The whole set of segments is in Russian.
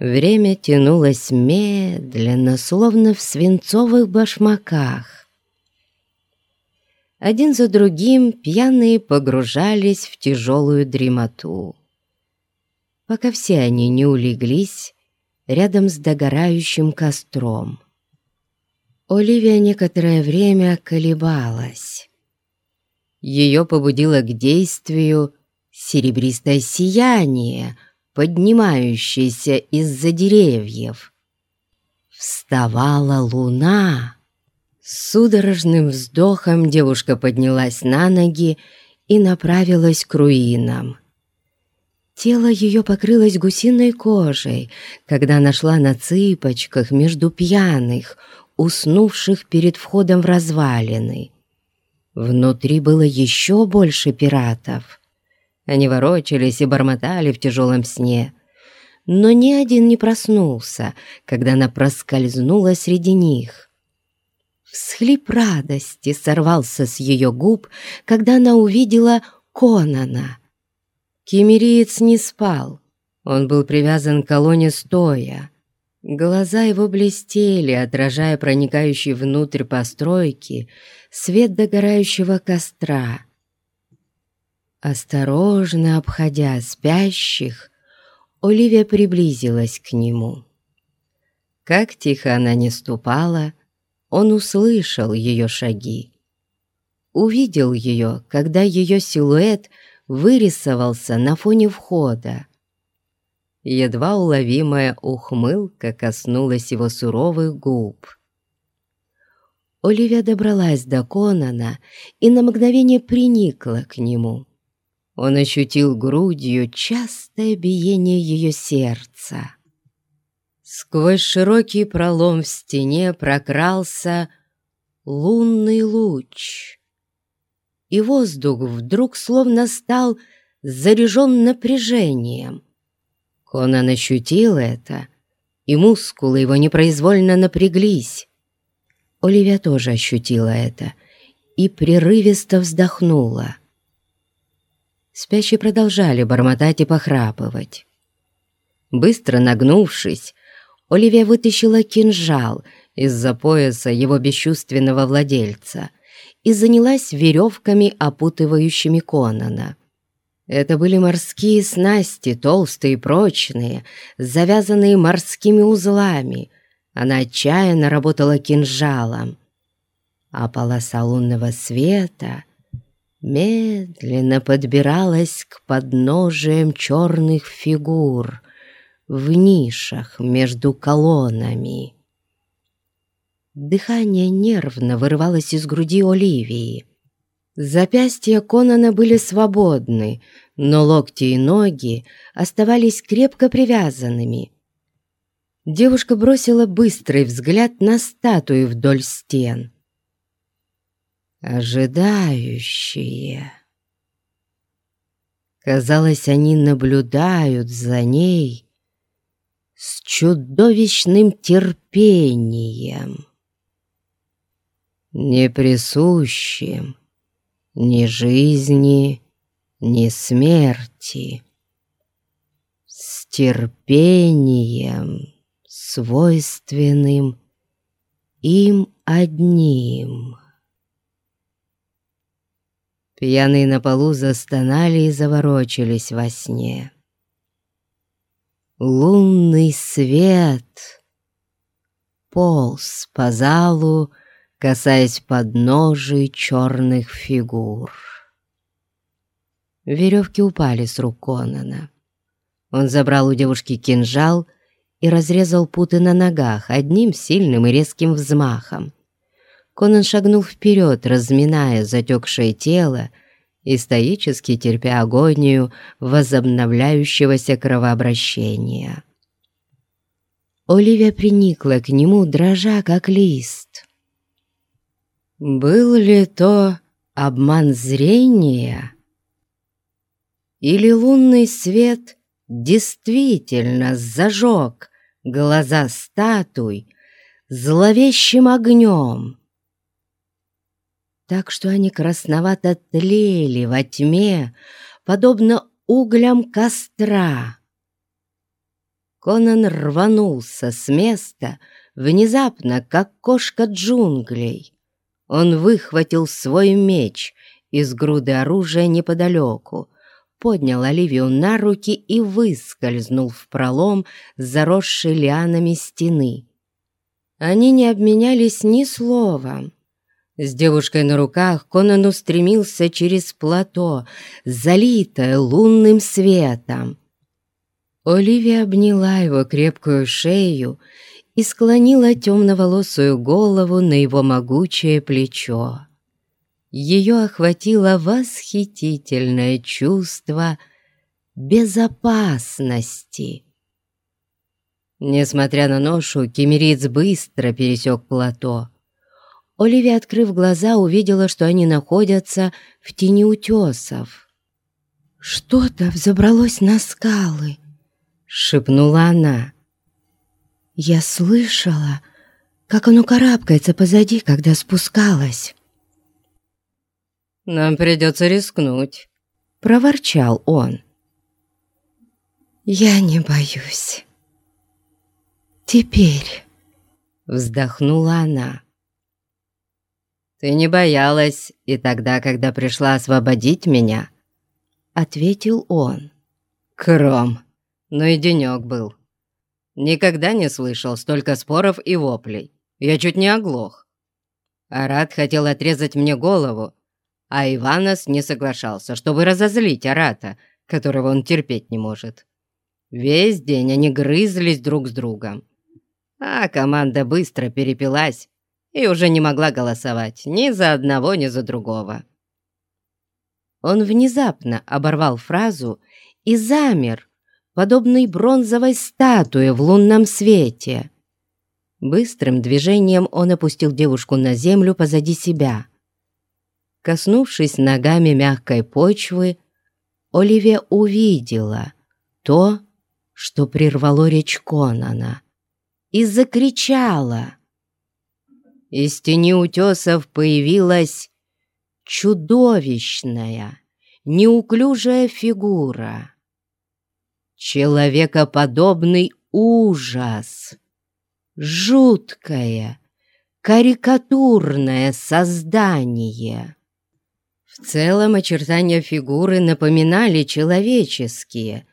Время тянулось медленно, словно в свинцовых башмаках. Один за другим пьяные погружались в тяжелую дремоту. Пока все они не улеглись рядом с догорающим костром. Оливия некоторое время колебалась. Ее побудило к действию серебристое сияние — поднимающейся из-за деревьев. Вставала луна. С судорожным вздохом девушка поднялась на ноги и направилась к руинам. Тело ее покрылось гусиной кожей, когда нашла на цыпочках между пьяных, уснувших перед входом в развалины. Внутри было еще больше пиратов. Они ворочались и бормотали в тяжелом сне. Но ни один не проснулся, когда она проскользнула среди них. Всхлип радости сорвался с ее губ, когда она увидела Конана. Кемериец не спал. Он был привязан к колонне стоя. Глаза его блестели, отражая проникающий внутрь постройки свет догорающего костра — Осторожно обходя спящих, Оливия приблизилась к нему. Как тихо она не ступала, он услышал ее шаги. Увидел ее, когда ее силуэт вырисовался на фоне входа. Едва уловимая ухмылка коснулась его суровых губ. Оливия добралась до Конана и на мгновение приникла к нему. Он ощутил грудью частое биение ее сердца. Сквозь широкий пролом в стене прокрался лунный луч, и воздух вдруг словно стал заряжен напряжением. Конан ощутил это, и мускулы его непроизвольно напряглись. Оливия тоже ощутила это и прерывисто вздохнула. Спящие продолжали бормотать и похрапывать. Быстро нагнувшись, Оливия вытащила кинжал из-за пояса его бесчувственного владельца и занялась веревками, опутывающими Конана. Это были морские снасти, толстые и прочные, завязанные морскими узлами. Она отчаянно работала кинжалом. А полоса лунного света медленно подбиралась к подножиям черных фигур в нишах между колоннами. Дыхание нервно вырывалось из груди Оливии. Запястья Конана были свободны, но локти и ноги оставались крепко привязанными. Девушка бросила быстрый взгляд на статуи вдоль стен — ожидающие. Казалось, они наблюдают за ней с чудовищным терпением, не присущим ни жизни, ни смерти, с терпением, свойственным им одним. Пьяные на полу застонали и заворочились во сне. Лунный свет полз по залу, касаясь подножий черных фигур. Веревки упали с рук Конана. Он забрал у девушки кинжал и разрезал путы на ногах одним сильным и резким взмахом. Конан шагнул вперед, разминая затекшее тело и стоически терпя агонию возобновляющегося кровообращения. Оливия приникла к нему, дрожа как лист. Был ли то обман зрения? Или лунный свет действительно зажег глаза статуй зловещим огнем? Так что они красновато тлели во тьме, подобно углям костра. Конан рванулся с места, внезапно, как кошка джунглей. Он выхватил свой меч из груды оружия неподалеку, поднял Оливию на руки и выскользнул в пролом, заросший лианами стены. Они не обменялись ни словом. С девушкой на руках Конан устремился через плато, залитое лунным светом. Оливия обняла его крепкую шею и склонила темноволосую голову на его могучее плечо. Ее охватило восхитительное чувство безопасности. Несмотря на ношу, кемериц быстро пересек плато. Оливия, открыв глаза, увидела, что они находятся в тени утесов. «Что-то взобралось на скалы», шепнула она. Я слышала, как оно карабкается позади, когда спускалось. «Нам придется рискнуть», — проворчал он. «Я не боюсь. Теперь», — вздохнула она. «Ты не боялась и тогда, когда пришла освободить меня?» — ответил он. «Кром, но и денек был. Никогда не слышал столько споров и воплей. Я чуть не оглох. Арат хотел отрезать мне голову, а Иванос не соглашался, чтобы разозлить Арата, которого он терпеть не может. Весь день они грызлись друг с другом. А команда быстро перепилась и уже не могла голосовать ни за одного, ни за другого. Он внезапно оборвал фразу и замер, подобный бронзовой статуе в лунном свете. Быстрым движением он опустил девушку на землю позади себя. Коснувшись ногами мягкой почвы, Оливия увидела то, что прервало речь Конана, и закричала. Из тени утесов появилась чудовищная, неуклюжая фигура человекоподобный ужас, жуткое, карикатурное создание. В целом очертания фигуры напоминали человеческие,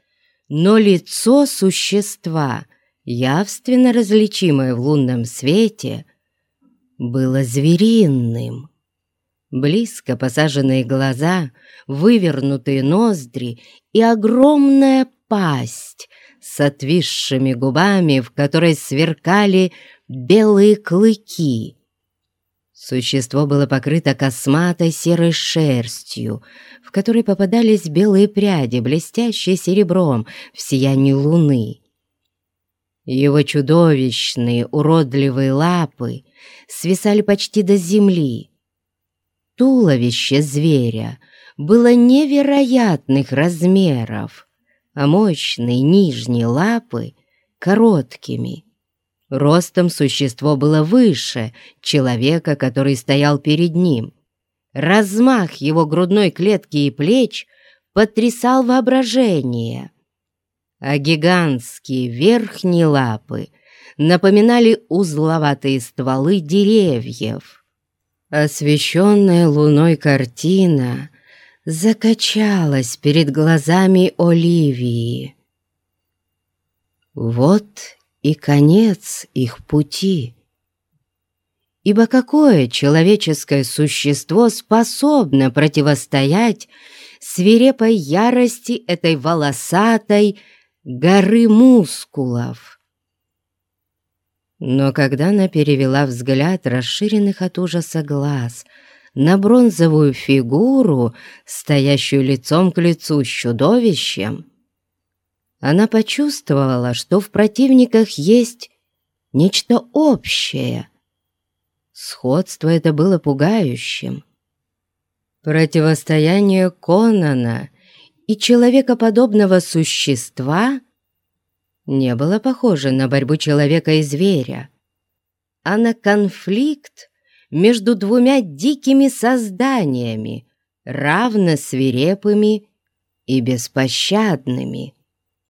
но лицо существа, явственно различимое в лунном свете, было звериным. Близко посаженные глаза, вывернутые ноздри и огромная пасть с отвисшими губами, в которой сверкали белые клыки. Существо было покрыто косматой серой шерстью, в которой попадались белые пряди, блестящие серебром в сиянии луны. Его чудовищные уродливые лапы свисали почти до земли. Туловище зверя было невероятных размеров, а мощные нижние лапы короткими. Ростом существо было выше человека, который стоял перед ним. Размах его грудной клетки и плеч потрясал воображение, а гигантские верхние лапы напоминали узловатые стволы деревьев. Освещенная луной картина закачалась перед глазами Оливии. Вот и конец их пути. Ибо какое человеческое существо способно противостоять свирепой ярости этой волосатой горы мускулов? Но когда она перевела взгляд расширенных от ужаса глаз — на бронзовую фигуру, стоящую лицом к лицу с чудовищем, она почувствовала, что в противниках есть нечто общее. Сходство это было пугающим. Противостояние Конана и человекоподобного существа не было похоже на борьбу человека и зверя, а на конфликт между двумя дикими созданиями, равно свирепыми и беспощадными.